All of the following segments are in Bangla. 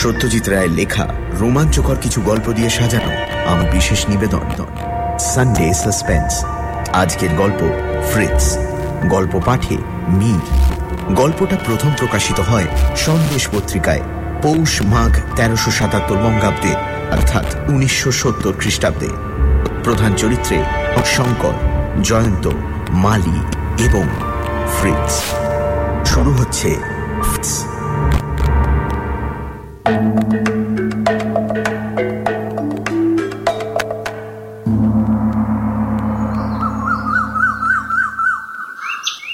সত্যজিৎ রায়ের লেখা রোমাঞ্চকর কিছু গল্প দিয়ে সাজানো আমার বিশেষ নিবেদন। সানডে সাসপেন্স আজকের গল্প ফ্রিটস গল্প পাঠে মীর গল্পটা প্রথম প্রকাশিত হয় সন্দেশ পত্রিকায়। পৌষ মাঘ তেরোশো সাতাত্তর বঙ্গাব্দে, অর্থাৎ উনিশশো সত্তর খ্রিস্টাব্দে। প্রধান চরিত্রে শঙ্কর, জয়ন্ত, মালি এবং ফ্রিটস শুরু হচ্ছে ফ্রিটস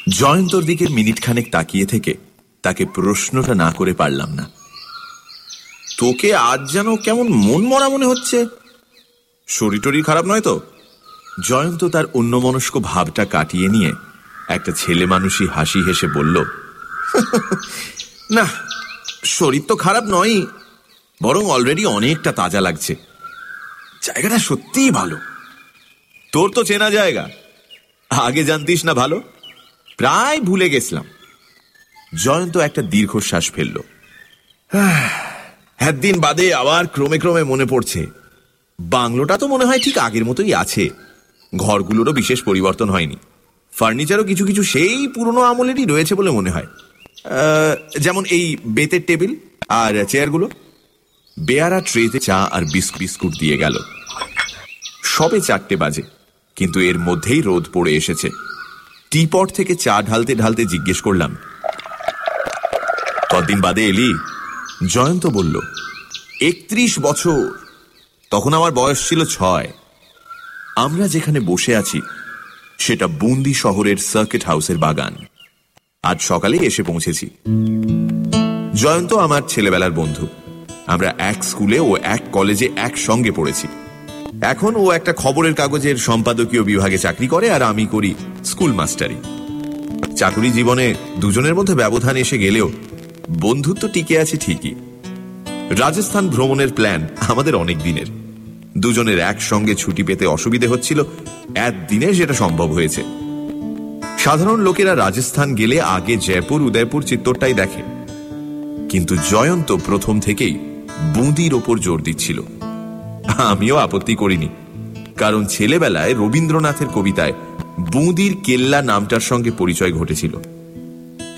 জয়ন্তর দিকে মিনিট খানেক তাকিয়ে থেকে তাকে প্রশ্নটা না করে পারলাম না। তোকে আজ যেন কেমন মন মরা মনে হচ্ছে। শরীর টরীর খারাপ নয় তো? জয়ন্ত তার অন্যমনস্ক ভাবটা কাটিয়ে নিয়ে একটা ছেলে মানুষই হাসি হেসে বলল, না শরীর তো খারাপ নয়, বরং অলরেডি অনেকটা তাজা লাগছে। জায়গাটা সত্যিই ভালো। তোর তো চেনা জায়গা। আগে জানতিস না ভালো? প্রায় ভুলে গেছিলাম। জয়ন্ত একটা দীর্ঘশ্বাস ফেলল। একদিন বাদে আবার ক্রমে ক্রমে মনে পড়ছে। বাংলোটা তো মনে হয় ঠিক আগের মতোই আছে। ঘরগুলোরও বিশেষ পরিবর্তন হয়নি। ফার্নিচারও কিছু কিছু সেই পুরনো আমলেরই রয়েছে বলে মনে হয়। যেমন এই বেতের টেবিল আর চেয়ারগুলো, বেয়ারা ট্রেতে চা আর বিস্কুট দিয়ে গেল। সবে চারটে বাজে, কিন্তু এর মধ্যেই রোদ পড়ে এসেছে। টিপট থেকে চা ঢালতে ঢালতে জিজ্ঞেস করলাম কদিন বাদে এলি? জয়ন্ত বলল, একত্রিশ বছর। তখন আমার বয়স ছিল ছয়। আমরা যেখানে বসে আছি, সেটা বুন্দি শহরের সার্কিট হাউসের বাগান। আজ সকালে এসে পৌঁছেছি। জয়ন্ত আমার ছেলেবেলার বন্ধু। আমরা এক স্কুলে ও এক কলেজে একসঙ্গে পড়েছি। এখন ও একটা খবরের কাগজের সম্পাদকীয় বিভাগে চাকরি করে আর আমি করি স্কুল মাস্টারি। চাকরি জীবনে দুজনের মধ্যে ব্যবধান এসে গেলেও বন্ধুত্ব টিকে আছে ঠিকই। রাজস্থান ভ্রমণের প্ল্যান আমাদের অনেক দিনের। দুজনের একসঙ্গে ছুটি পেতে অসুবিধে হচ্ছিল, একদিনে সেটা সম্ভব হয়েছে। সাধারণ লোকেরা রাজস্থান গেলে আগে জয়পুর, উদয়পুর চিত্তরটাই দেখে। কিন্তু জয়ন্ত প্রথম থেকেই বুঁদির ওপর জোর দিচ্ছিল। আমিও আপত্তি করিনি। কারণ ছেলেবেলায় রবীন্দ্রনাথের কবিতায় বুঁদির কেল্লা নামটার সঙ্গে পরিচয় ঘটেছিল।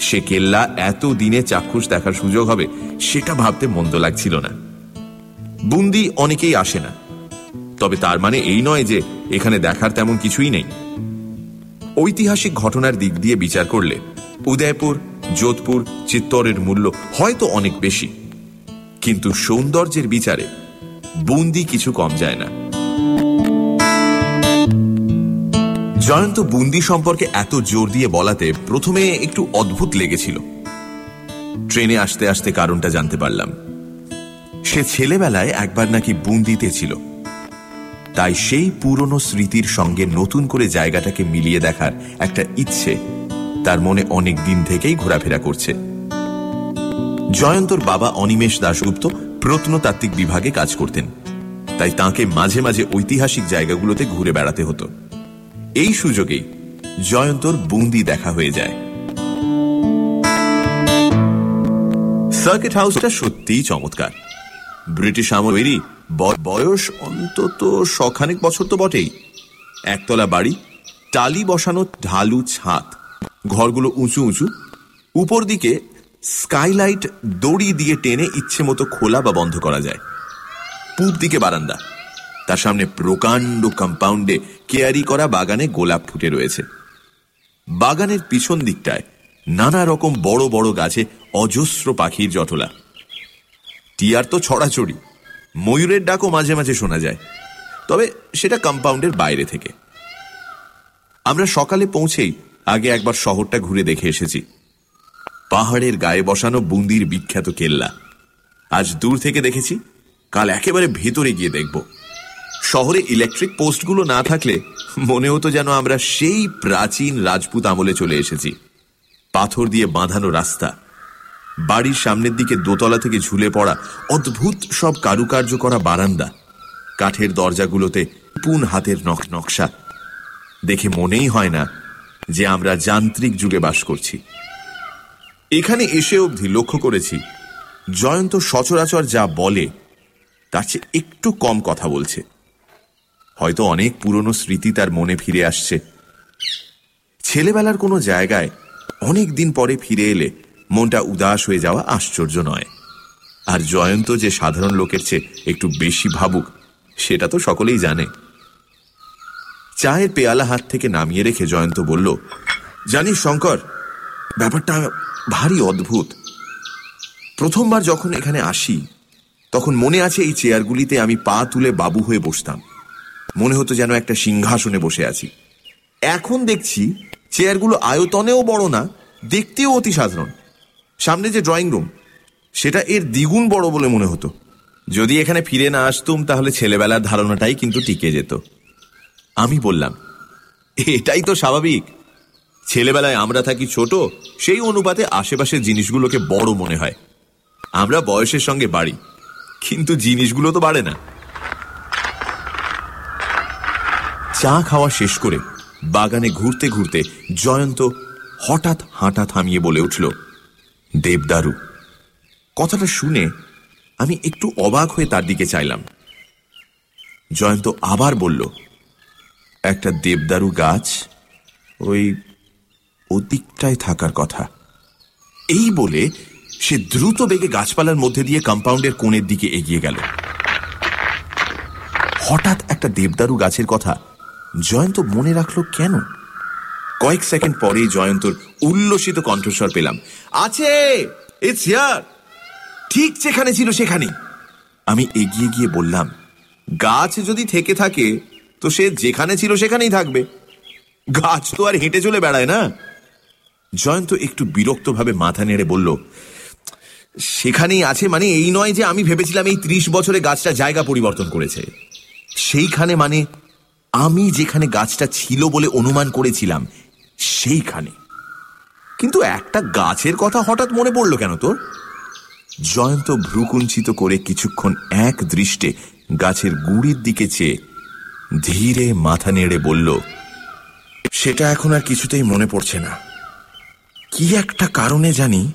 সে কেল্লা এত দিনে চাক্ষুষ দেখার সুযোগ হবে, সেটা ভাবতে মন্দ লাগছিল না। বুন্দি অনেকেই আসে না। তবে তার মানে এই নয় যে এখানে দেখার তেমন কিছুই নেই। ঐতিহাসিক ঘটনার দিক দিয়ে বিচার করলে উদয়পুর, যোধপুর, চিত্তরের মূল্য হয়তো অনেক বেশি। কিন্তু সৌন্দর্যের বিচারে বুন্দি কিছু কম যায় না। জয়ন্ত বুন্দি সম্পর্কে এত জোর দিয়ে বলাতে প্রথমে একটু অদ্ভুত লেগেছিল। ট্রেনে আসতে আসতে কারণটা জানতে পারলাম। সে ছেলেবেলায় একবার নাকি বুন্দিতে ছিল। তাই সেই পুরনো স্মৃতির সঙ্গে নতুন করে জায়গাটাকে মিলিয়ে দেখার একটা ইচ্ছে তার মনে অনেক দিন থেকেই ঘোরাফেরা করছে। জয়ন্তর বাবা অনিমেষ দাশগুপ্ত প্রত্নতাত্ত্বিক বিভাগে কাজ করতেন। তাই তাকে মাঝে মাঝে ঐতিহাসিক জায়গাগুলোতে ঘুরে বেড়াতে হতো। এই সুযোগেই জয়ন্তর বুন্দি দেখা হয়ে যায়। সার্কিট হাউসটা সত্যিই চমৎকার। ব্রিটিশ আমলেরই বয়স অন্তত শখানেক বছর তো বটেই। একতলা বাড়ি, টালি বসানো ঢালু ছাদ। ঘরগুলো উঁচু উঁচু। উপর দিকে স্কাইলাইট দড়ি দিয়ে টেনে ইচ্ছে মতো খোলা বা বন্ধ করা যায়। পূব দিকে বারান্দা। তার সামনে প্রকাণ্ড কম্পাউন্ডে কেয়ারি করা বাগানে গোলাপ ফুটে রয়েছে। বাগানের পিছন দিকটায় নানা রকম বড় বড় গাছে অজস্র পাখির জটলা টিয়ার তো ছড়াছড়ি। ময়ূরের ডাকও মাঝে মাঝে শোনা যায়। তবে সেটা কম্পাউন্ডের বাইরে থেকে। আমরা সকালে পৌঁছেই আগে একবার শহরটা ঘুরে দেখে এসেছি। পাহাড়ের গায়ে বসানো বুন্দির বিখ্যাত কেল্লা। আজ দূর থেকে দেখেছি, কাল একেবারে ভেতরে গিয়ে দেখব। শহরে ইলেকট্রিক পোস্টগুলো না থাকলে মনে হতো যেন আমরা সেই প্রাচীন রাজপুত আমলে চলে এসেছি। পাথর দিয়ে বাঁধানো রাস্তা বাড়ির সামনের দিকে দোতলা থেকে ঝুলে পড়া অদ্ভুত সব কারুকার্য করা বারান্দা। কাঠের দরজাগুলোতে পুন হাতের নখ নকশা। দেখে মনেই হয় না যে আমরা যান্ত্রিক যুগে বাস করছি। এখানে এসে অবধি লক্ষ্য করেছি, জয়ন্ত সচরাচর যা বলে, তার চেয়ে একটু কম কথা বলছে। হয়তো অনেক পুরনো স্মৃতি তার মনে ফিরে আসছে। ছেলেবেলার কোনো জায়গায় অনেক দিন পরে ফিরে এলে মনটা উদাস হয়ে যাওয়া আশ্চর্য নয়। আর জয়ন্ত যে সাধারণ লোকের চেয়ে একটু বেশি ভাবুক, সেটা তো সকলেই জানে। চায়ের পেয়ালা হাত থেকে নামিয়ে রেখে জয়ন্ত বলল, জানিস শঙ্কর, ব্যাপারটা ভারী অদ্ভুত। প্রথমবার যখন এখানে আসি, তখন মনে আছে এই চেয়ারগুলিতে আমি পা তুলে বাবু হয়ে বসতাম। মনে হতো যেন একটা সিংহাসনে বসে আছি। এখন দেখছি, চেয়ারগুলো আয়তনেও বড় না, দেখতেও অতি সাধারণ। সামনে যে ড্রয়িং রুম সেটা এর দ্বিগুণ বড় বলে মনে হতো। যদি এখানে ফিরে না আসতুম, তাহলে ছেলেবেলার ধারণাটাই কিন্তু টিকে যেত। আমি বললাম, এটাই তো স্বাভাবিক। ছেলেবেলায় আমরা থাকি ছোট, সেই অনুপাতে আশেপাশের জিনিসগুলোকে বড় মনে হয়। আমরা বয়সের সঙ্গে বাড়ি, কিন্তু জিনিসগুলো তো বাড়ে না। চা খাওয়া শেষ করে বাগানে ঘুরতে ঘুরতে জয়ন্ত হঠাৎ হাঁটা থামিয়ে বলে উঠল দেবদারু। কথাটা শুনে আমি একটু অবাক হয়ে তার দিকে চাইলাম। জয়ন্ত আবার বলল, একটা দেবদারু গাছ ওই ওদিকটায় থাকার কথা। এই বলে সে দ্রুত বেগে গাছপালার মধ্যে দিয়ে কম্পাউন্ডের কোণের দিকে এগিয়ে গেল। হঠাৎ একটা দেবদারু গাছের কথা জয়ন্ত মনে রাখল কেন? কয়েক সেকেন্ড পরে জয়ন্তর উল্লসিত কণ্ঠস্বর পেলাম। আছে ইটস হিয়ার ঠিক যেখানে ছিল সেখানেই। আমি এগিয়ে গিয়ে বললাম, গাছ যদি থেকে থাকে, তো সে যেখানে ছিল সেখানেই থাকবে। গাছ তো আর হেঁটে চলে বেড়ায় না। জয়ন্ত একটু বিরক্তভাবে মাথা নেড়ে বলল, সেখানেই আছে মানে এই নয় যে আমি ভেবেছিলাম এই ত্রিশ বছরে গাছটা জায়গা পরিবর্তন করেছে। সেইখানে মানে আমি যেখানে গাছটা ছিল বলে অনুমান করেছিলাম, সেইখানে। কিন্তু একটা গাছের কথা হঠাৎ মনে পড়ল কেন তোর? জয়ন্ত ভ্রুকুঞ্চিত করে কিছুক্ষণ এক দৃষ্টে গাছের গুড়ির দিকে চেয়ে ধীরে মাথা নেড়ে বলল, সেটা এখন আর কিছুতেই মনে পড়ছে না। কি একটা কারণে জানি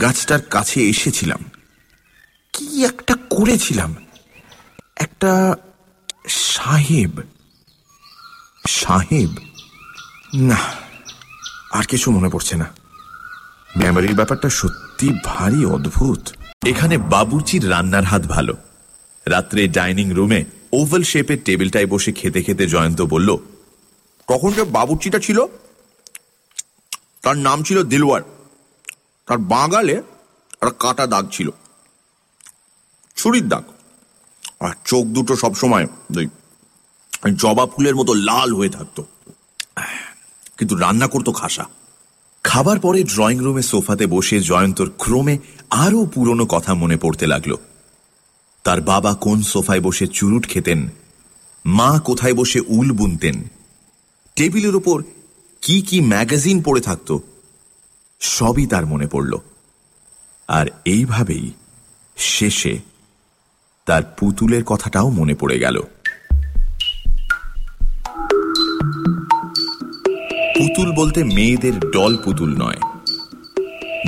গাছটার কাছে এসেছিলাম। কি একটা করেছিলাম? একটা সাহেব। সাহেব? না। আর কিছু মনে পড়ছে না। মেমারির ব্যাপারটা সত্যি ভারী অদ্ভুত। এখানে বাবুচির রান্নার হাত ভালো। রাত্রে ডাইনিং রুমে ওভাল শেপের টেবিলটায় বসে খেতে খেতে জয়ন্ত বলল, কখন যে বাবুচিটা ছিল? তার নাম ছিল দিলওয়ার। তার বাঙালে একটা কাটা দাগ ছিল। ছুরির দাগ। আর চোখ দুটো সবসময় জবা ফুলের মতো লাল হয়ে থাকতো। কিন্তু রান্না করতো খাসা। খাবার পরে ড্রয়িং রুমে সোফাতে বসে জয়ন্তর ক্রমে আরও পুরনো কথা মনে পড়তে লাগল। তার বাবা কোন সোফায় বসে চুরুট খেতেন, মা কোথায় বসে উল বুনতেন, টেবিলের ওপর কি কি ম্যাগাজিন পড়ে থাকত, সবই তার মনে পড়ল। আর এইভাবেই শেষে তার পুতুলের কথাটাও মনে পড়ে গেল। পুতুল বলতে মেয়েদের ডল পুতুল নয়।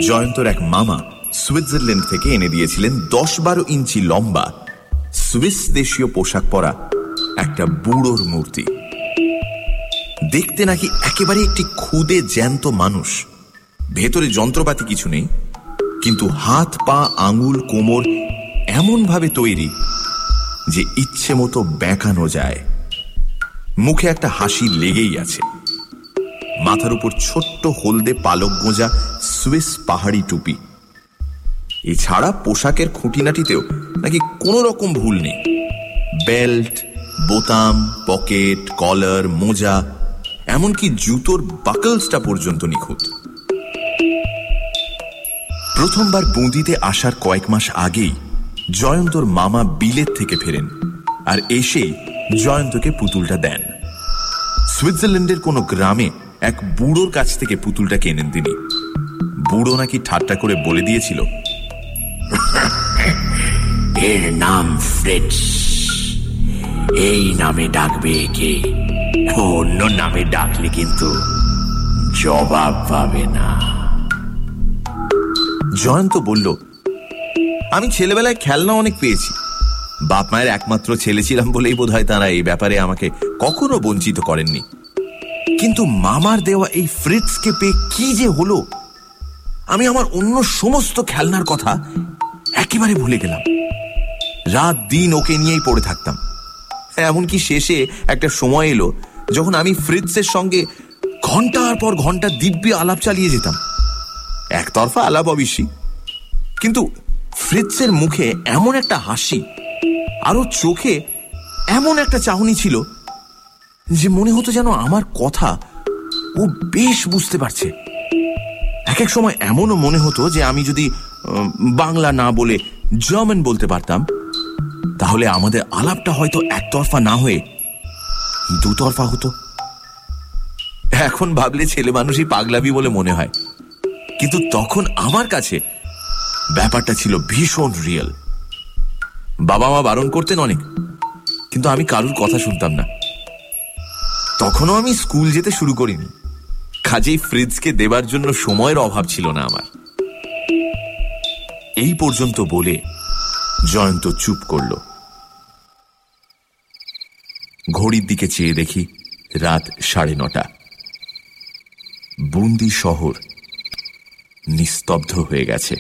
জয়ন্তর এক মামা সুইজারল্যান্ড থেকে এনে দিয়েছিলেন দশ বারো ইঞ্চি লম্বা, সুইস দেশীয় পোশাক পরা একটা বুড়োর মূর্তি। দেখতে নাকি একেবারে একটি খুদে জ্যান্ত মানুষ। ভেতরে যন্ত্রপাতি কিছু নেই, কিন্তু হাত, পা, আঙুল, কোমর এমনভাবে তৈরি যে ইচ্ছে মতো বেঁকানো যায়। মুখে একটা হাসি লেগেই আছে। মাথার উপর ছোট্ট হলদে পালক গোঁজা সুইস পাহাড়ি টুপি। এছাড়া পোশাকের খুঁটিনাটিতেও নাকি কোনো রকম ভুল নেই। বেল্ট, বোতাম, পকেট, কলার, মোজা, এমনকি জুতোর বাকলসটা পর্যন্ত নিখুঁত। প্রথমবার বুঁদিতে আসার কয়েক মাস আগেই জয়ন্তর মামা বিলেত থেকে ফেরেন আর এসেই জয়ন্তকে পুতুলটা দেন। সুইজারল্যান্ডের কোনো গ্রামে এক বুড়োর কাছ থেকে পুতুলটা কেনেন তিনি। বুড়ো নাকি ঠাট্টা করে বলে দিয়েছিল এর নাম ফ্রেডস। এই নামে ডাকবে একে অন্য নামে ডাকলে কিন্তু জবাব পাবে না। জয়ন্ত বলল আমি ছেলেবেলায় খেলনা অনেক পেয়েছি। বাপ মায়ের একমাত্র ছেলে ছিলাম বলেই বোধ হয় তারা এই ব্যাপারে আমাকে কখনো বঞ্চিত করেননি। কিন্তু মামার দেওয়া এই ফ্রিটসকে পেয়ে কি যে হলো, আমি আমার অন্য সমস্ত খেলনার কথা একেবারে ভুলে গেলাম। রাত দিন ওকে নিয়েই পড়ে থাকতাম। এমনকি শেষে একটা সময় এলো যখন আমি ফ্রিটসের সঙ্গে ঘণ্টার পর ঘণ্টা দিব্যি আলাপ চালিয়ে যেতাম। একতরফা আলাপ অবশ্যই। কিন্তু ফ্রিটসের মুখে এমন একটা হাসি, আরও চোখে এমন একটা চাহনি ছিল যে মনে হতো যেন আমার কথা ও বেশ বুঝতে পারছে। এক এক সময় এমনও মনে হতো যে আমি যদি বাংলা না বলে জার্মান বলতে পারতাম, তাহলে আমাদের আলাপটা হয়তো একতরফা না হয়ে দুতরফা হতো। এখন ভাবলে ছেলে মানুষই পাগলাবি বলে মনে হয়। কিন্তু তখন আমার কাছে ব্যাপারটা ছিল ভীষণ রিয়েল বাবা মা বারণ করতেন অনেক, কিন্তু আমি কারুর কথা শুনতাম না। তখনও আমি স্কুল যেতে শুরু করিনি। কাজেই ফ্রিজকে দেবার জন্য সময়ের অভাব ছিল না আমার। এই পর্যন্ত বলে জয়ন্ত চুপ করল। ঘড়ির দিকে চেয়ে দেখি রাত সাড়ে নটা। বুন্দি শহর নিস্তব্ধ হয়ে গেছে।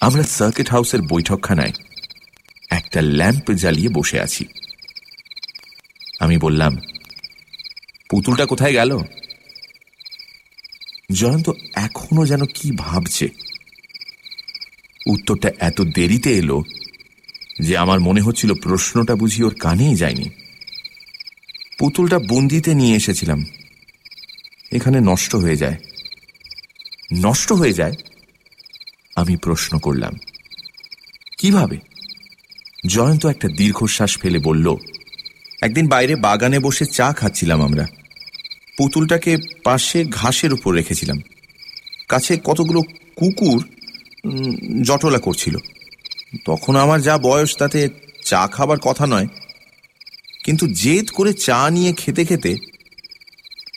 আমরা সার্কিট হাউসের বৈঠকখানায় একটা ল্যাম্প জ্বালিয়ে বসে আছি। আমি বললাম, পুতুলটা কোথায় গেল? জয়ন্ত এখনও যেন কি ভাবছে। উত্তরটা এত দেরিতে এলো যে আমার মনে হচ্ছিল প্রশ্নটা বুঝি ওর কানেই যায়নি। পুতুলটা বন্দিতে নিয়ে এসেছিলাম। এখানে নষ্ট হয়ে যায়। নষ্ট হয়ে যায়? আমি প্রশ্ন করলাম। কীভাবে? জয়ন্ত একটা দীর্ঘশ্বাস ফেলে বলল একদিন বাইরে বাগানে বসে চা খাচ্ছিলাম আমরা। পুতুলটাকে পাশে ঘাসের উপর রেখেছিলাম। কাছে কতগুলো কুকুর জটলা করছিল। তখন আমার যা বয়স, তাতে চা খাবার কথা নয়। কিন্তু জেদ করে চা নিয়ে খেতে খেতে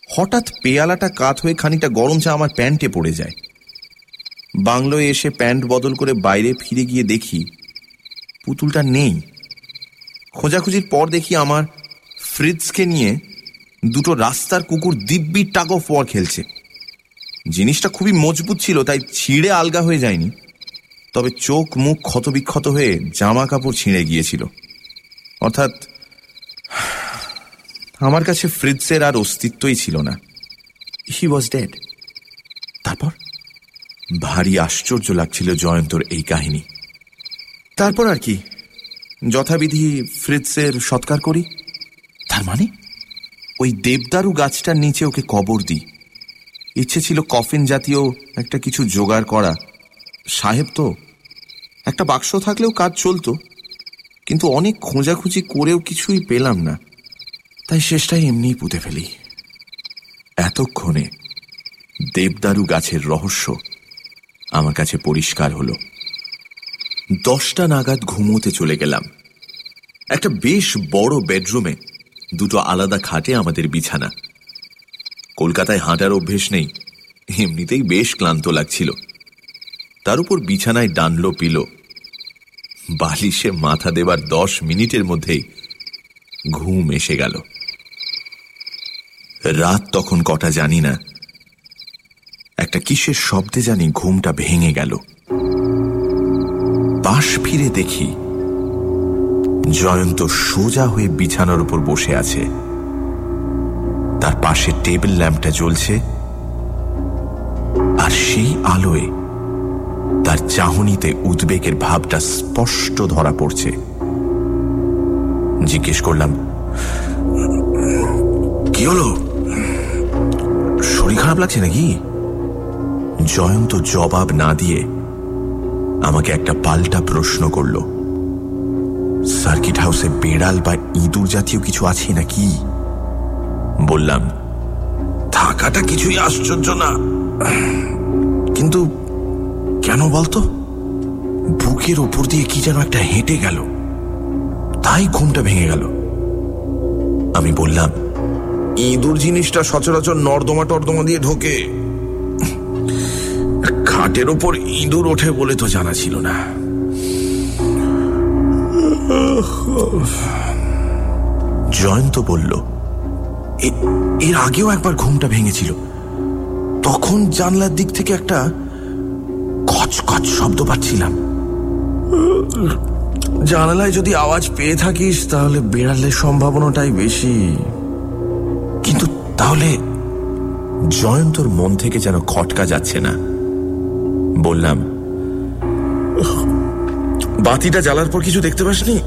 হঠাৎ পেয়ালাটা কাত হয়ে খানিকটা গরম চা আমার প্যান্টে পড়ে যায়। বাংলোয় এসে প্যান্ট বদল করে বাইরে ফিরে গিয়ে দেখি পুতুলটা নেই। খোঁজাখুঁজির পর দেখি আমার ফ্রিজকে নিয়ে দুটো রাস্তার কুকুর দিব্যি টাক অফ ওয়ার খেলছে। জিনিসটা খুবই মজবুত ছিল, তাই ছিঁড়ে আলগা হয়ে যায়নি। তবে চোখ মুখ ক্ষতবিক্ষত হয়ে জামা কাপড় ছিঁড়ে গিয়েছিল। অর্থাৎ, আমার কাছে ফ্রিজের আর অস্তিত্বই ছিল না। হি ওয়াজ ডেড তারপর? ভারী আশ্চর্য লাগছিল জয়ন্তর এই কাহিনী। তারপর আর কি? যথাবিধি ফ্রিজের সৎকার করি। তার মানে? ওই দেবদারু গাছটার নিচে ওকে কবর দিই। ইচ্ছে ছিল কফিন জাতীয় একটা কিছু জোগাড় করা। সাহেব তো, একটা বাক্স থাকলেও কাজ চলতো। কিন্তু অনেক খোঁজাখুঁজি করেও কিছুই পেলাম না। তাই শেষটাই এমনিই পুঁতে ফেলি। এতক্ষণে দেবদারু গাছের রহস্য আমার কাছে পরিষ্কার হলো। দশটা নাগাদ ঘুমোতে চলে গেলাম। একটা বেশ বড় বেডরুমে দুটো আলাদা খাটে আমাদের বিছানা। কলকাতায় হাঁটার অভ্যেস নেই, এমনিতেই বেশ ক্লান্ত লাগছিল। তার উপর বিছানায় ডানলো পিল। বালিশে মাথা দেবার দশ মিনিটের মধ্যেই ঘুম এসে গেল। রাত তখন কটা জানি না। একটা কিসের শব্দে জানি ঘুমটা ভেঙে গেল। পাশ ফিরে দেখি। জয়ন্ত সোজা হয়ে বিছানার উপর বসে আছে। তার পাশে টেবিল ল্যাম্পটা জ্বলছে। আর সেই আলোয় তার চাহনিতে উদ্বেগের ভাবটা স্পষ্ট ধরা পড়ছে। জিজ্ঞেস করলাম, কি হলো? শরীর খারাপ লাগছে নাকি? জয়ন্ত জবাব না দিয়ে আমাকে একটা পাল্টা প্রশ্ন করল। সার্কিট হাউসে বেড়াল বা ইঁদুর জাতীয় কিছু আছে নাকি? বললাম, থাকাটা কিছুই আশ্চর্য না। কিন্তু কেন বলতো? বুকের ওপর দিয়ে কি যেন একটা হেঁটে গেল। তাই ঘুমটা ভেঙে গেল। আমি বললাম, ইঁদুর জিনিসটা সচরাচর নর্দমা টর্দমা দিয়ে ঢোকে। খাটের ওপর ইঁদুর ওঠে বলে তো জানা ছিল না। জয়ন্ত বলল। এর আগেও একবার ঘুমটা ভেঙেছিল। তখন জানলার দিক থেকে একটা কচকচ শব্দ পাচ্ছিলাম। জানালায় যদি আওয়াজ পেয়ে থাকিস তাহলে বেড়ালের সম্ভাবনাটাই বেশি। কিন্তু তাহলে জয়ন্তর মন থেকে যেন খটকা যাচ্ছে না। বললাম বাতিটা জ্বালার পর কিছু দেখতে পাসনি?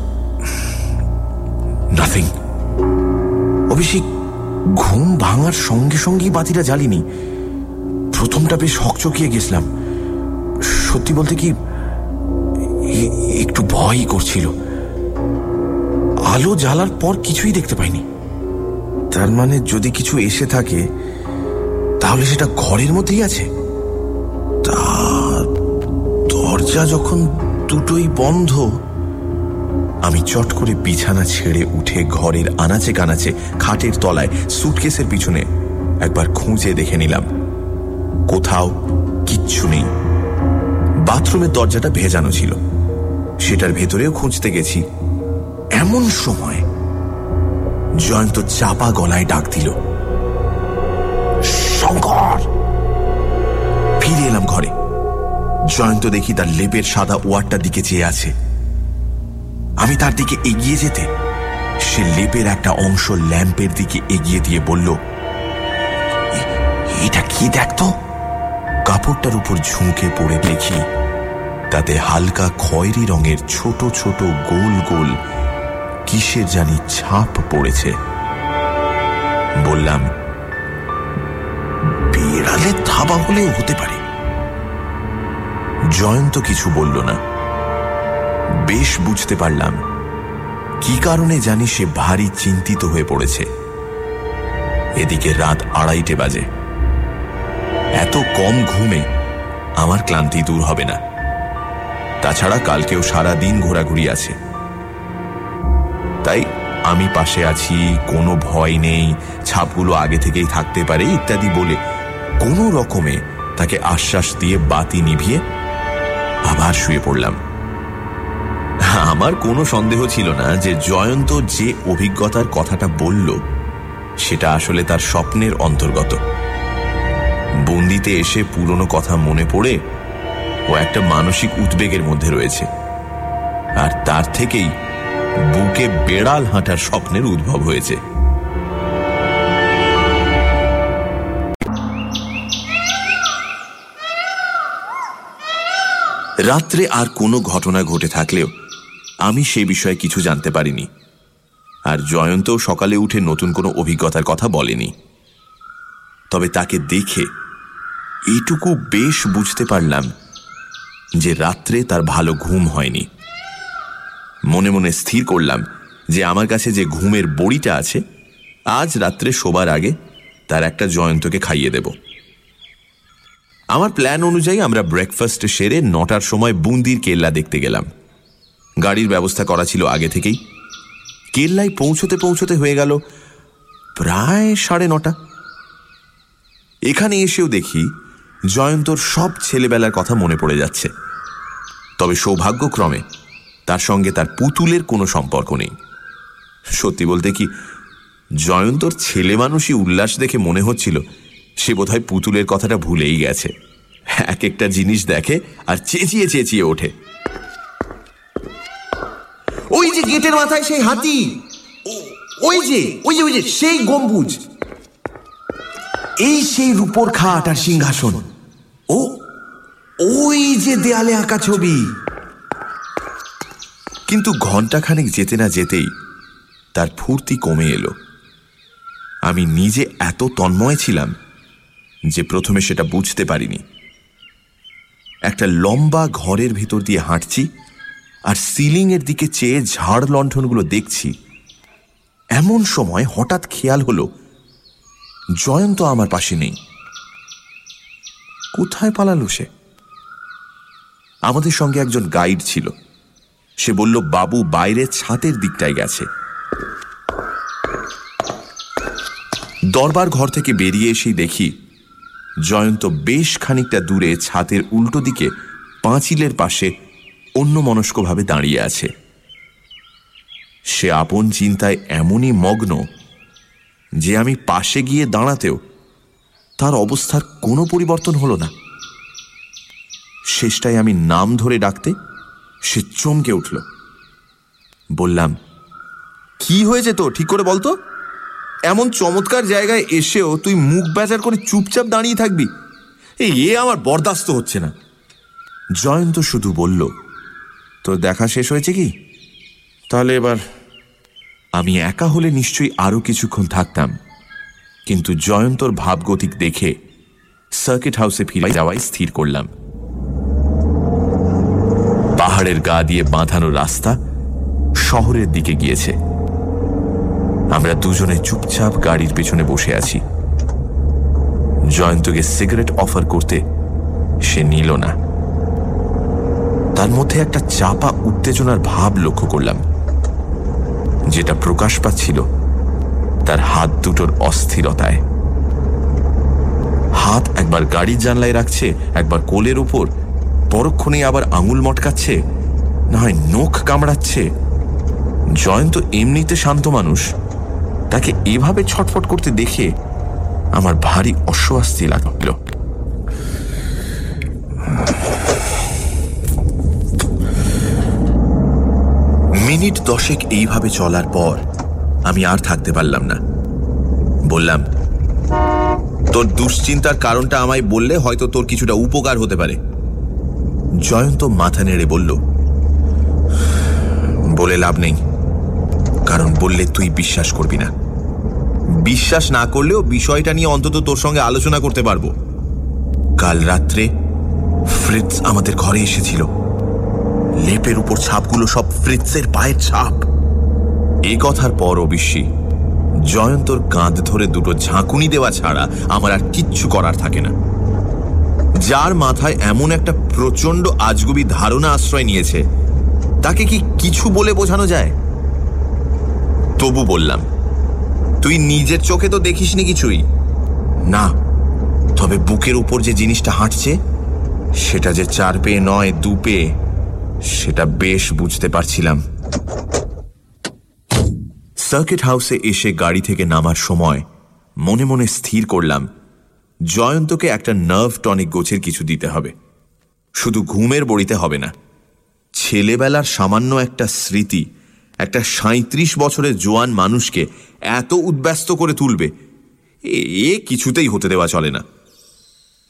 নাথিং অভিষেক ঘুম ভাঙার সঙ্গে সঙ্গেই বাতিটা জ্বালিনি। প্রথমটা বেশ হকচকিয়ে গেছিলাম। সত্যি বলতে কি একটু ভয়ই করছিল। আলো জ্বালার পর কিছুই দেখতে পাইনি। তার মানে যদি কিছু এসে থাকে তাহলে সেটা ঘরের মধ্যেই আছে? দরজা যখন দুটোই বন্ধ, আমি চট করে বিছানা ছেড়ে উঠে ঘরের আনাচে কানাচে খাটের তলায় সুটকেসের পিছনে একবার খুঁজে দেখে নিলাম। কোথাও কিচ্ছু নেই। বাথরুমের দরজাটা ভেজানো ছিল। সেটার ভেতরেও খুঁজতে গেছি। এমন সময় জয়ন্ত চাপা গলায় ডাক দিল, শঙ্কর! ফিরে এলাম ঘরে। জয়ন্ত দেখি তার লেপের সাদা ওয়ারটার দিকে চেয়ে আছে। আমি তার দিকে এগিয়ে যেতে, সে লেপের একটা অংশ ল্যাম্পের দিকে এগিয়ে দিয়ে বলল এটা কি দেখতো কাপড়টার উপর ঝুঁকে পড়ে দেখি, তাতে হালকা খয়েরি রঙের ছোট ছোট গোল গোল কিসের জানি ছাপ পড়েছে। বললাম, বিড়ালের থাবা হলেও হতে পারে। জয়ন্ত কিছু বলল না। বেশ বুঝতে পারলাম। কি কারণে জানি সে ভারী চিন্তিত হয়ে পড়েছে। এদিকে রাত আড়াইটে বাজে। এত কম ঘুমে আমার ক্লান্তি দূর হবে না। তাছাড়া কালকেও সারা দিন ঘোরাঘুরি আছে। তাই আমি পাশে আছি, কোনো ভয় নেই, ছাপগুলো আগে থেকেই থাকতে পারে ইত্যাদি বলে কোনো রকমে তাকে আশ্বাস দিয়ে বাতি নিভিয়ে আবার শুয়ে পড়লাম। আমার কোনো সন্দেহ ছিল না যে জয়ন্ত যে অভিজ্ঞতার কথাটা বলল, সেটা আসলে তার স্বপ্নের অন্তর্গত। বন্দিতে এসে পুরনো কথা মনে পড়ে ও একটা মানসিক উদ্বেগের মধ্যে রয়েছে। আর তার থেকেই বুকে বেড়াল হাঁটার স্বপ্নের উদ্ভব হয়েছে। রাত্রে আর কোনো ঘটনা ঘটে থাকলেও আমি সে বিষয়ে কিছু জানতে পারিনি। আর জয়ন্ত সকালে উঠে নতুন কোনো অভিজ্ঞতার কথা বলেনি। তবে তাকে দেখে এইটুকু বেশ বুঝতে পারলাম যে রাত্রে তার ভালো ঘুম হয়নি। মনে মনে স্থির করলাম যে আমার কাছে যে ঘুমের বড়িটা আছে, আজ রাত্রে শোবার আগে তার একটা জয়ন্তকে খাইয়ে দেব। আমার প্ল্যান অনুযায়ী আমরা ব্রেকফাস্ট সেরে নটার সময় বুন্দির কেল্লা দেখতে গেলাম। গাড়ির ব্যবস্থা করা ছিল আগে থেকেই। কেল্লায় পৌঁছতে পৌঁছতে হয়ে গেল প্রায় সাড়ে নটা। এখানে এসেও দেখি জয়ন্তর সব ছেলেবেলার কথা মনে পড়ে যাচ্ছে। তবে সৌভাগ্যক্রমে তার সঙ্গে তার পুতুলের কোনো সম্পর্ক নেই। সত্যি বলতে কি, জয়ন্তর ছেলে মানুষই উল্লাস দেখে মনে হচ্ছিল সে বোধহয় পুতুলের কথাটা ভুলেই গেছে। এক একটা জিনিস দেখে আর চেঁচিয়ে চেঁচিয়ে ওঠে। ওই যে গেটের মাথায় সেই হাতি! ওই যে ওই যে ওই যে, সেই গম্বুজ! এই সেই রূপোর খাট আর সিংহাসন। ও, ওই যে দেয়ালে আঁকা ছবি! কিন্তু ঘন্টাখানেক যেতে না যেতেই তার ফুর্তি কমে এলো। আমি নিজে এত তন্ময় ছিলাম যে প্রথমে সেটা বুঝতে পারিনি। একটা লম্বা ঘরের ভেতর দিয়ে হাঁটছি আর সিলিংয়ের দিকে চেয়ে ঝাড় লণ্ঠনগুলো দেখছি। এমন সময় হঠাৎ খেয়াল হলো, জয়ন্ত আমার পাশে নেই। কোথায় পালালো সে? আমাদের সঙ্গে একজন গাইড ছিল। সে বলল, বাবু বাইরে ছাতের দিকটায় গেছে। দরবার ঘর থেকে বেরিয়ে এসেই দেখি জয়ন্ত বেশ খানিকটা দূরে ছাতের উল্টো দিকে পাঁচিলের পাশে অন্য মনস্কভাবে দাঁড়িয়ে আছে। সে আপন চিন্তায় এমনই মগ্ন যে আমি পাশে গিয়ে দাঁড়াতেও তার অবস্থার কোনো পরিবর্তন হলো না। শেষটায় আমি নাম ধরে ডাকতে সে চমকে উঠল। বললাম, কি হয়েছে তো ঠিক করে বলতো এমন চমৎকার জায়গায় এসেও তুই মুখ বেচার করে চুপচাপ দাঁড়িয়ে থাকবি। এ আমার বরদাস্ত হচ্ছে না। জয়ন্ত শুধু বলল, তোর দেখা শেষ হয়েছে কি? তাহলে এবার আমি একা হলে নিশ্চয়ই আরও কিছুক্ষণ থাকতাম। কিন্তু জয়ন্তর ভাবগতিক দেখে সার্কিট হাউসে ফিরে যাওয়াই স্থির করলাম। পাহাড়ের গা দিয়ে বাঁধানো রাস্তা শহরের দিকে গিয়েছে। আমরা দুজনে চুপচাপ গাড়ির পেছনে বসে আছি। জয়ন্তকে সিগারেট অফার করতে সে নিল না। তার মধ্যে একটা চাপা উত্তেজনার ভাব লক্ষ্য করলাম। যেটা প্রকাশ পাচ্ছিল তার হাত দুটোর অস্থিরতায়। হাত একবার গাড়ির জানলায় রাখছে, একবার কোলের উপর, পরক্ষণেই আবার আঙুল মটকাচ্ছে, না হয় নখ কামড়াচ্ছে। জয়ন্ত এমনিতে শান্ত মানুষ। তাকে এভাবে ছটফট করতে দেখে আমার ভারী অস্বস্তি লাগল। মিনিট দশেক এইভাবে চলার পর আমি আর থাকতে পারলাম না। বললাম, তোর দুশ্চিন্তার কারণটা আমায় বললে হয়তো তোর কিছুটা উপকার হতে পারে। জয়ন্ত মাথা নেড়ে বলল, বলে লাভ নেই। কারণ বললে তুই বিশ্বাস করবি না। বিশ্বাস না করলেও বিষয়টা নিয়ে অন্তত তোর সঙ্গে আলোচনা করতে পারব। কাল রাত্রে ফ্রিটস আমাদের ঘরে এসেছিল। লেপের উপর ছাপগুলো সব ফ্রিটসের পায়ের ছাপ। এই কথার পর অবিশ্যি জয়ন্তর কাঁধ ধরে দুটো ঝাঁকুনি দেওয়া ছাড়া আমার আর কিচ্ছু করার থাকে না। যার মাথায় এমন একটা প্রচণ্ড আজগুবি ধারণা আশ্রয় নিয়েছে, তাকে কি কিছু বলে বোঝানো যায়? তবু বললাম, তুই নিজের চোখে তো দেখিসনি কিছুই? না, তবে বুকের উপর যে জিনিসটা হাঁটছে, সেটা যে চার পেয়ে নয়, দু পেয়ে, সেটা বেশ বুঝতে পারছিলাম। সার্কিট হাউসে এসে গাড়ি থেকে নামার সময় মনে মনে স্থির করলাম, জয়ন্তকে একটা নার্ভ টনিক গোছের কিছু দিতে হবে। শুধু ঘুমের বড়িতে হবে না, ছেলেবেলার সামান্য একটা স্মৃতি একটা সাঁত্রিশ বছরের জোয়ান মানুষকে এত উদ্ব্যস্ত করে তুলবে, এ কিছুতেই হতে দেওয়া চলে না।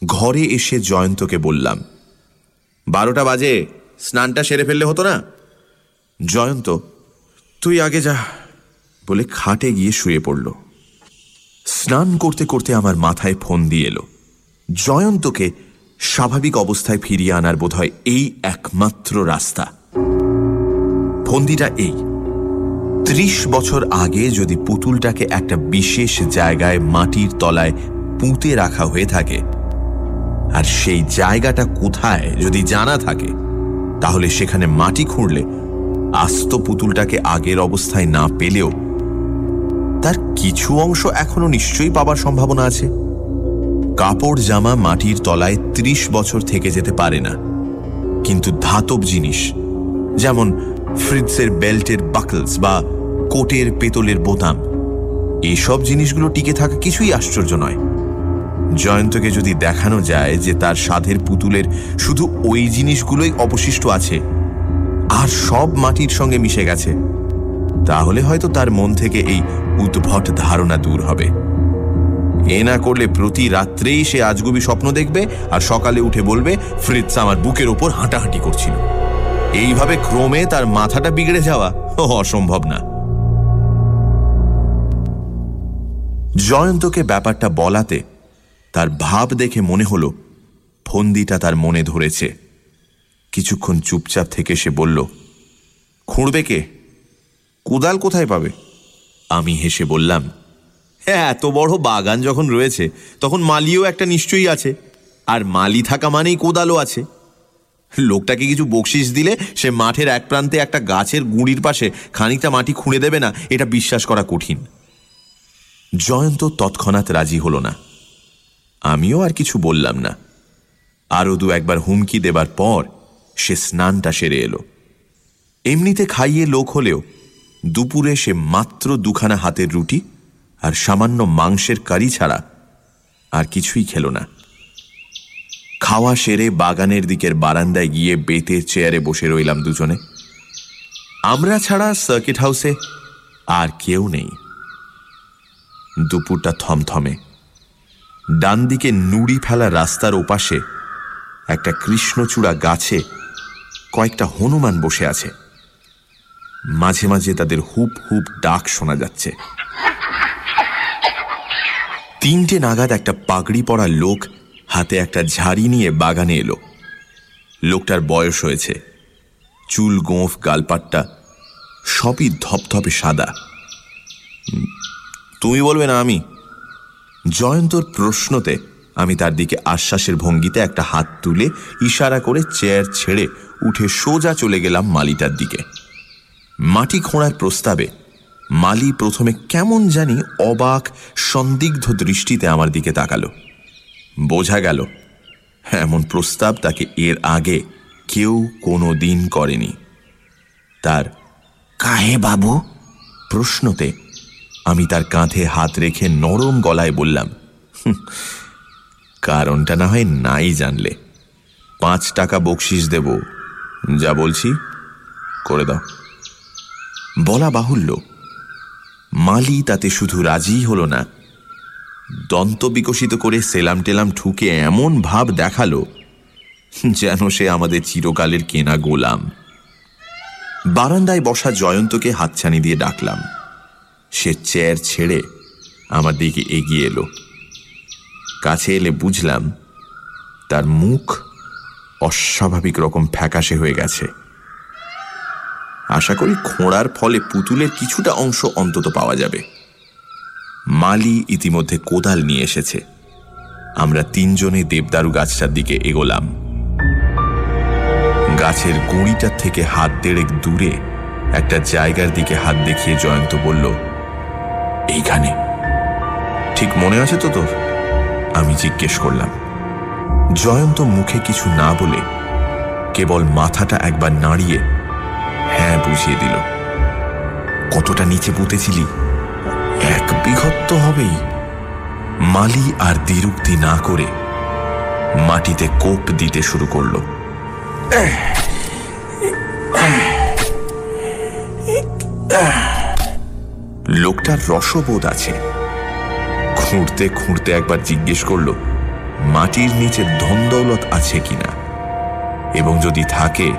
ঘরে এসে জয়ন্তকে বললাম, বারোটা বাজে, স্নানটা সেরে ফেললে হতো না? জয়ন্ত, তুই আগে যা, বলে খাটে গিয়ে শুয়ে পড়ল। স্নান করতে করতে আমার মাথায় ফোন দিয়ে এলো। জয়ন্তকে স্বাভাবিক অবস্থায় ফিরিয়ে আনার বোধহয় এই একমাত্র রাস্তা। ফন্দিটা এই। ত্রিশ বছর আগে যদি পুতুলটাকে একটা বিশেষ জায়গায় মাটির তলায় পুঁতে রাখা হয়ে থাকে, আর সেই জায়গাটা কোথায় যদি জানা থাকে, তাহলে সেখানে মাটি খুঁড়লে আস্ত পুতুলটাকে আগের অবস্থায় না পেলেও তার কিছু অংশ এখনও নিশ্চয়ই পাবার সম্ভাবনা আছে। কাপড় জামা মাটির তলায় ত্রিশ বছর থেকে যেতে পারে না। কিন্তু ধাতব জিনিস, যেমন ফ্রিজের বেল্টের বাকলস বা কোটের পেতলের বোতাম। এসব জিনিসগুলো টিকে থাকা কিছুই আশ্চর্য নয়। জয়ন্তকে যদি দেখানো যায় যে তার সাধের পুতুলের শুধু ওই জিনিসগুলোই অবশিষ্ট আছে, আর সব মাটির সঙ্গে মিশে গেছে, তাহলে হয়তো তার মন থেকে এই উদ্ভট ধারণা দূর হবে। এ না করলে প্রতি রাত্রেই সে আজগুবি স্বপ্ন দেখবে আর সকালে উঠে বলবে ফ্রিজ আমার বুকের ওপর হাঁটাহাঁটি করছিল। এইভাবে ক্রমে তার মাথাটা বিগড়ে যাওয়া অসম্ভব না। জয়ন্তকে ব্যাপারটা বলাতে তার ভাব দেখে মনে হলো, ফন্দিটা তার মনে ধরেছে। কিছুক্ষণ চুপচাপ থেকে সে বলল, খুঁড়বে কে? কোদাল কোথায় পাবে? আমি হেসে বললাম হ্যাঁ এত বড় বাগান যখন রয়েছে, তখন মালিও একটা নিশ্চয়ই আছে। আর মালি থাকা মানেই কোদালও আছে। লোকটাকে কিছু বকশিস দিলে সে মাঠের এক প্রান্তে একটা গাছের গুঁড়ির পাশে খানিকটা মাটি খুঁড়ে দেবে না, এটা বিশ্বাস করা কঠিন। জয়ন্ত তৎক্ষণাৎ রাজি হল না। আমিও আর কিছু বললাম না। আরও দু একবার হুমকি দেবার পর সে স্নানটা সেরে এলো। এমনিতে খাইয়ে লোক হলেও দুপুরে সে মাত্র দুখানা হাতের রুটি আর সামান্য মাংসের কারি ছাড়া আর কিছুই খেল না। খাওয়া সেরে বাগানের দিকের বারান্দায় গিয়ে বেতের চেয়ারে বসে রইলাম দুজনে। আমরা ছাড়া সার্কিট হাউসে আর কেউ নেই। দুপুরটা থমথমে। ডান দিকে নুড়ি ফেলা রাস্তার ওপাশে একটা কৃষ্ণচূড়া গাছে কয়েকটা হনুমান বসে আছে। মাঝে মাঝে তাদের হুপ হুপ ডাক শোনা যাচ্ছে। তিনটে নাগাদ একটা পাগড়ি পরা লোক হাতে একটা ঝাড়ি নিয়ে বাগানে এলো। লোকটার বয়স হয়েছে। চুল, গোঁফ, গালপাট্টা সবই ধপধপে সাদা। তুমি বলবে না আমি? জয়ন্তর প্রশ্নতে আমি তার দিকে আশ্বাসের ভঙ্গিতে একটা হাত তুলে ইশারা করে চেয়ার ছেড়ে উঠে সোজা চলে গেলাম মালিটার দিকে। মাটি খোঁড়ার প্রস্তাবে মালি প্রথমে কেমন জানি অবাক, সন্দিগ্ধ দৃষ্টিতে আমার দিকে তাকালো। বোঝা গেল, এমন প্রস্তাব তাকে এর আগে কেউ কোনো দিন করেনি। তার কাহে বাবু? প্রশ্নতে আমি তার কাঁধে হাত রেখে নরম গলায় বললাম কারণটা না হয় নাই জানলে। পাঁচ টাকা বকশিস দেব। যা বলছি, করে দাও। বলা বাহুল্য। মালি তাতে শুধু রাজিই হল না। দন্ত বিকশিত করে সেলাম টেলাম ঠুকে এমন ভাব দেখাল, যেন সে আমাদের চিরকালের কেনা গোলাম। বারান্দায় বসা জয়ন্তকে হাতছানি দিয়ে ডাকলাম। সে চেয়ার ছেড়ে আমার দিকে এগিয়ে এলো। কাছে এলে বুঝলাম তার মুখ অস্বাভাবিক রকম ফ্যাকাশে হয়ে গেছে। আশা করি খোঁড়ার ফলে পুতুলের কিছুটা অংশ অন্তত পাওয়া যাবে। মালি ইতিমধ্যে কোদাল নিয়ে এসেছে। আমরা তিনজনে দেবদারু গাছটার দিকে এগোলাম। গাছের গুঁড়িটার থেকে হাত দেড়েক দূরে একটা জায়গার দিকে হাত দেখিয়ে জয়ন্ত বলল এইখানে। ঠিক মনে আছে তো তোর? আমি জিজ্ঞেস করলাম। জয়ন্ত মুখে কিছু না বলে কেবল মাথাটা একবার নাড়িয়ে হ্যাঁ বুঝিয়ে দিল। কতটা নিচে পুঁতেছিলি? এক বিঘত তো হবেই। মালি আর দ্বিরুক্তি না করে মাটিতে কোপ দিতে শুরু করল। লোকটার রসবোধ আছে। খুঁড়তে খুঁড়তে একবার জিজ্ঞেস করল, মাটির নিচে ধনদৌলত আছে কিনা? এবং যদি থাকে,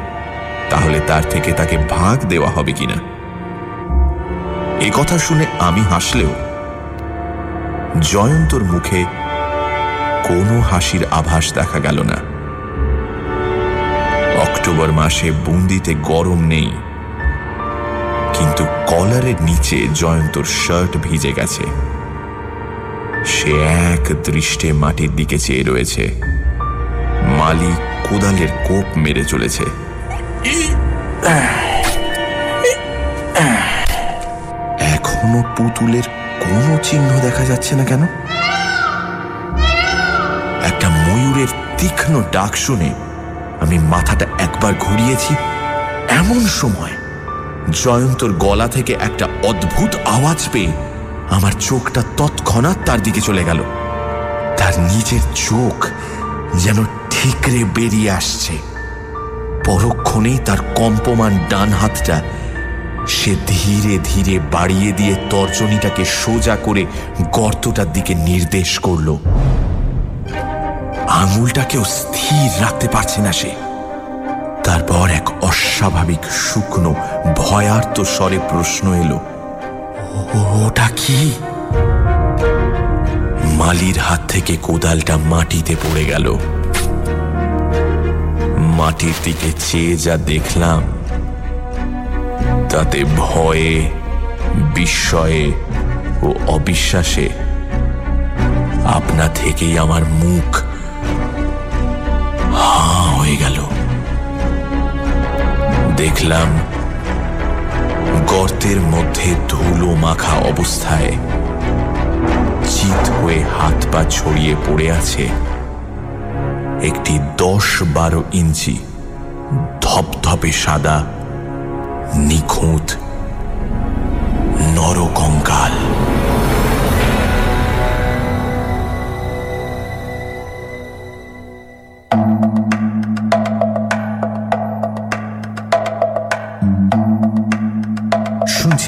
তাহলে তার থেকে তাকে ভাগ দেওয়া হবে কিনা? এ কথা শুনে আমি হাসলেও, জয়ন্তর মুখে কোনো হাসির আভাস দেখা গেল না। অক্টোবর মাসে বুন্দিতে গরম নেই। কিন্তু কলারের নিচে জয়ন্তর শার্ট ভিজে গেছে। সে এক দৃষ্টে মাটির দিকে চেয়ে রয়েছে। মালি কোদালের কোপ মেরে চলেছে। এখনও পুতুলের কোনো চিহ্ন দেখা যাচ্ছে না কেন? একটা ময়ূরের তীক্ষ্ণ ডাক শুনে আমি মাথাটা একবার ঘুরিয়েছি। এমন সময় জয়ন্তর গলা থেকে একটা অদ্ভুত আওয়াজ পেয়ে আমার চোখটা তৎক্ষণাৎ তার দিকে চলে গেল। তার নিজের চোখ যেন ঠিকরে বেরিয়ে আসছে। পরক্ষণেই তার কম্পমান ডান হাতটা সে ধীরে ধীরে বাড়িয়ে দিয়ে তর্জনীটাকে সোজা করে গর্তটার দিকে নির্দেশ করল। আঙুলটাকেও স্থির রাখতে পারছে না সে। তারপর এক অস্বাভাবিক শুকনো, ভয়ার্ত স্বরে প্রশ্ন এলো ওটা কি? মালির হাত থেকে কোদালটা মাটিতে পড়ে গেল। মাটির দিকে চেয়ে যা দেখলাম, তাতে ভয়ে, বিস্ময়ে ও অবিশ্বাসে আপনা থেকেই আমার মুখ দেখলাম গর্তের মধ্যে ধুলো মাখা অবস্থায় চিত হয়ে হাত পা ছড়িয়ে পড়ে আছে একটি দশ বারো ইঞ্চি ধপধপে সাদা, নিখুঁত নরকঙ্কাল।